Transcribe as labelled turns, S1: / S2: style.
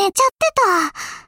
S1: 寝ちゃってた。